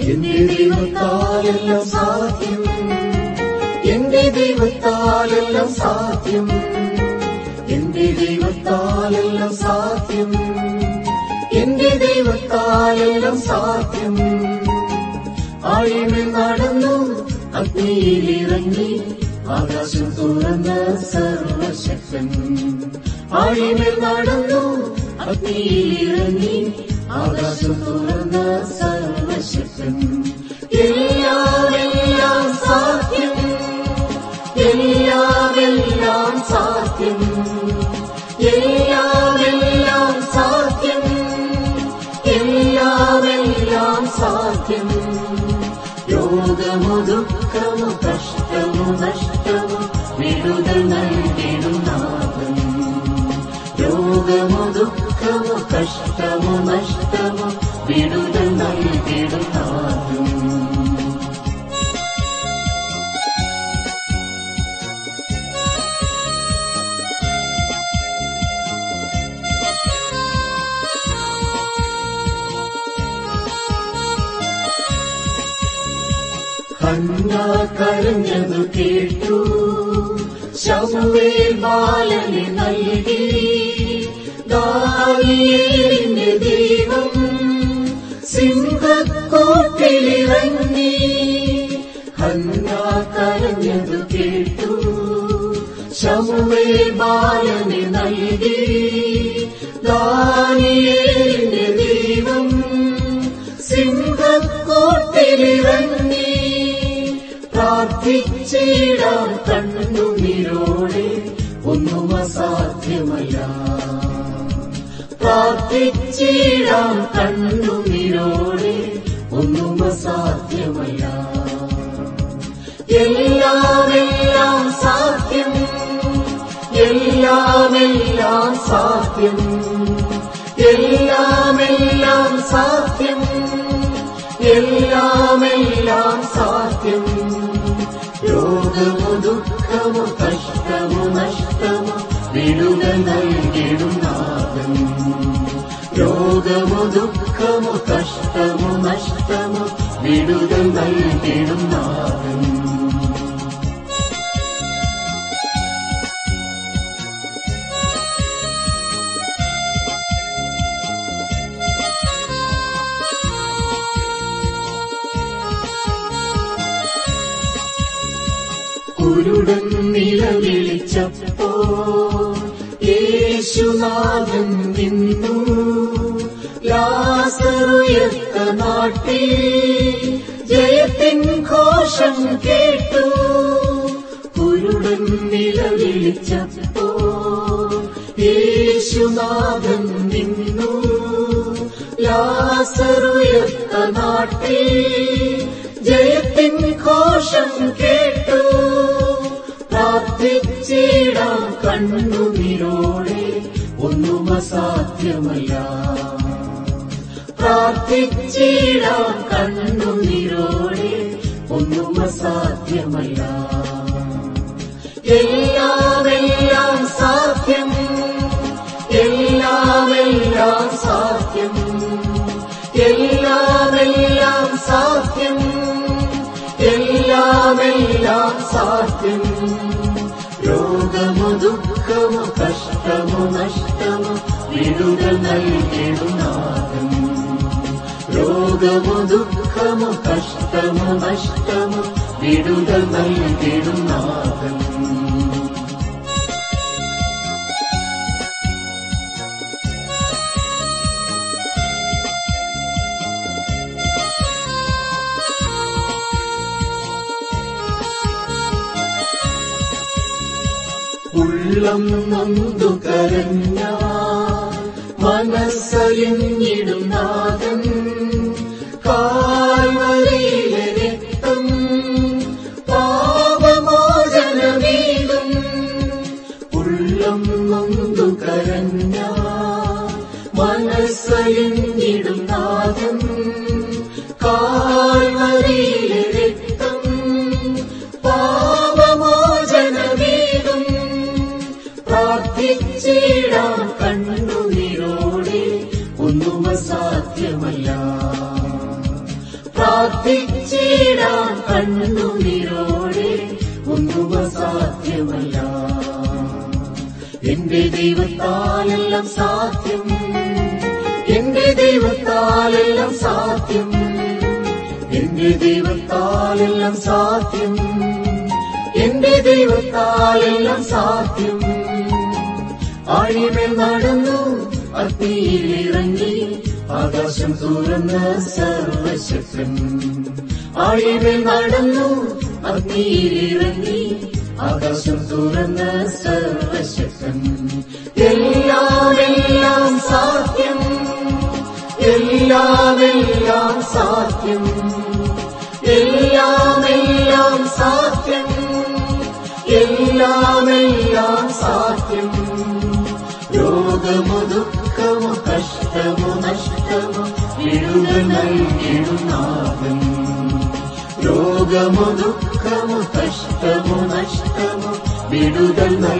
എന്റെ ദൈവത്താലെല്ലാം സാധ്യം. എന്റെ ദൈവത്താലെല്ലാം സാധ്യം. എന്റെ ദൈവത്താലെല്ലാം സാധ്യം. എന്റെ ദൈവത്താലെല്ലാം സാധ്യം. ആഴിമേൽ നടന്നു അഗ്നിയിലിറങ്ങി ആകാശം തുറന്ന സർവശക്തൻ. ആഴിമേൽ നടന്നു അഗ്നിയിലിറങ്ങി ആകാശം തുറന്ന സർവശക്തൻ എല്ലാം എല്ലാം സാധ്യം. എല്ലാമെല്ലാം എല്ലാം സാധ്യം. എല്ലാമെല്ലാം എല്ലാം സാധ്യം. എല്ലാമെല്ലാം എല്ലാം സാധ്യം. രോഗമോ ദുഃഖമോ കഷ്ടമോ നഷ്ടമോ വിടുതൽ നൽകിടും നാഥൻ രോഗമോ ദുഃഖമോ കഷ്ടമോ നഷ്ടമോ വിടുതൽ ഹന്ന കരഞ്ഞതു കേട്ടു. ശമുവേൽ ബാലനെ നൽകി. ദാനിയേലിന്റെ ദൈവം സിംഹക്കോട്ടിലിറങ്ങി ഹന്ന കരഞ്ഞതു കേട്ടു. ശമുവേൽ ബാലനെ നൽകി. ദാനിയേലിന്റെ ദൈവം സിംഹക്കോട്ടിലിറങ്ങി പ്രാർത്ഥിച്ചിടാൻ കണ്ണുനീരോടെ ഒന്നും അസാധ്യമല്ല പ്രാർത്ഥിച്ചിടാൻ കണ്ണുനീരോടെ ഒന്നും അസാധ്യമല്ല എല്ലാമെല്ലാം എല്ലാം സാധ്യം എല്ലാമെല്ലാം എല്ലാം സാധ്യം എല്ലാമെല്ലാം എല്ലാം സാധ്യം. ദുഃഖമോ കഷ്ടമോ നഷ്ടമോ വിടുക നൽകിടും നാഥൻ. രോഗമോ ദുഃഖമോ കഷ്ടമോ നഷ്ടമോ വിടുക നൽകിടും നാഥൻ. കുരുടൻ നിലവിളിച്ചപ്പോ യേശുനാഥൻ നിന്നു. ലാസറുയർത്ത നാട്ടിൽ ജയത്തിൻ ഘോഷം കേട്ടു. കുരുടൻ നിലവിളിച്ചപ്പോ യേശുനാഥൻ നിന്നു. ലാസറുയർത്ത നാട്ടിൽ ജയത്തിൻ ഘോഷം കേട്ടു. പ്രാർത്ഥിച്ചിടാം കണ്ണുനീരോടെ ഒന്നും അസാധ്യമല്ല പ്രാർത്ഥിച്ചിടാം കണ്ണുനീരോടെ ഒന്നും അസാധ്യമല്ല എല്ലാം എല്ലാം സാധ്യം എല്ലാം എല്ലാം സാധ്യം. ष्ट नष्टम् विनाोगमु दुःखम् कष्टमु नष्टम् विद नै वि ഉള്ളം നൊന്തു കരഞ്ഞ മനസ്സലിഞ്ഞിടും നാഥൻ. കാൽവരിയിലെ രക്തം പാപമോചനമീതും ഉള്ളം നൊന്തു കരഞ്ഞ മനസ്സലിഞ്ഞിടും നാഥൻ. കാൽവരിയിലെ പ്രാർത്ഥിച്ചിടാം കണ്ണുനീരോടെ ഒന്നും അസാധ്യമല്ല പ്രാർത്ഥിച്ചിടാൻ കണ്ണുനീരോടെ ഒന്നും അസാധ്യമല്ല എന്റെ ദൈവത്താലെല്ലാം സാധ്യം. എന്റെ ദൈവത്താലെല്ലാം സാധ്യം. എന്റെ ദൈവത്താലെല്ലാം സാധ്യം. എന്റെ ദൈവത്താലെല്ലാം സാധ്യം. ആഴിമേൽ നടന്നു അഗ്നിയിലിറങ്ങി ആകാശം തുറന്ന സർവശക്തൻ. ആഴിമേൽ നടന്നു അഗ്നിയിലിറങ്ങി ആകാശം തുറന്ന സർവശക്തൻ. എല്ലാം എല്ലാം സാധ്യം എല്ലാം എല്ലാം സാധ്യം എല്ലാം എല്ലാം സാധ്യം എല്ലാം എല്ലാം സാധ്യം. गम दुःखम कष्टमु नष्टम् बिरुद नै विरुना योगम दुःखम कष्टमु नष्टम् बिरुदनै